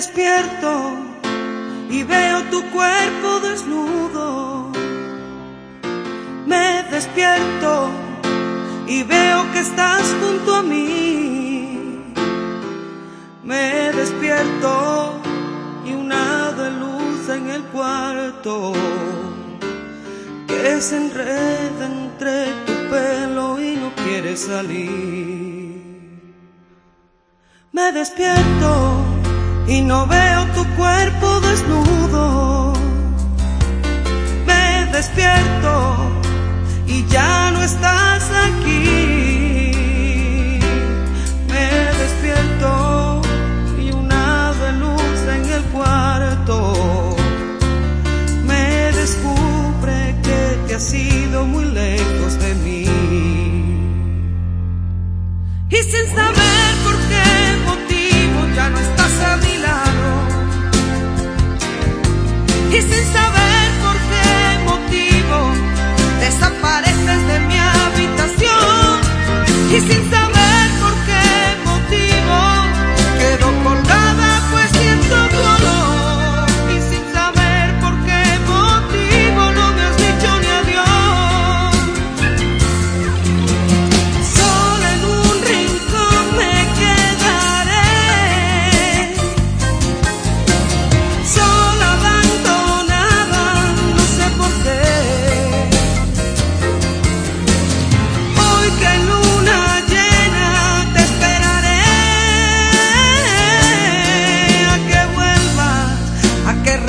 despierto y veo tu cuerpo desnudo. Me despierto y veo que estás junto a mí. Me despierto y una de luz en el cuarto que se enreda entre tu pelo y no quiere salir. Me despierto y no veo tu cuerpo desnudo. Me despierto y ya no estás aquí. Me despierto y una de luz en el cuarto me descubre que te has ido muy lejos de mí. Y sin saber Y sin saber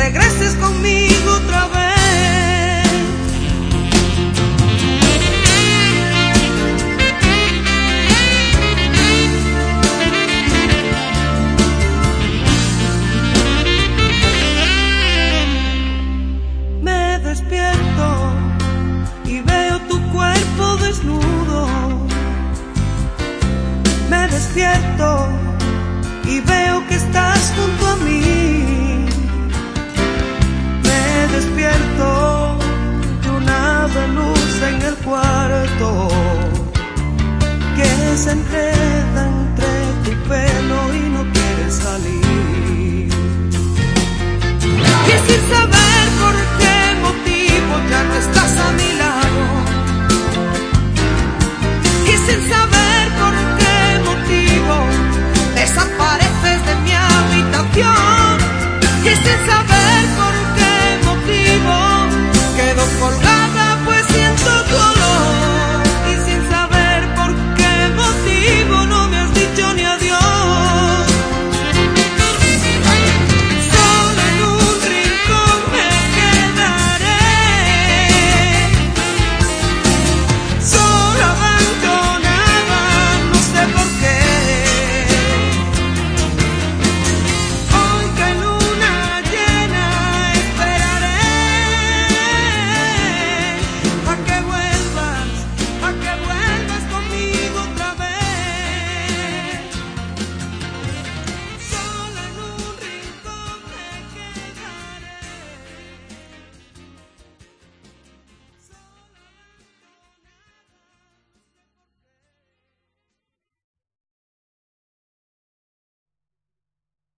regreses conmigo otra vez. Me despierto y veo tu cuerpo desnudo. Me despierto y veo que estás junto a mí. se enreda entre tu pelo y no quiere salir. Y sin saber por qué motivo ya no estás a mi lado. Y sin saber por qué motivo desapareces de mi habitación. Y sin saber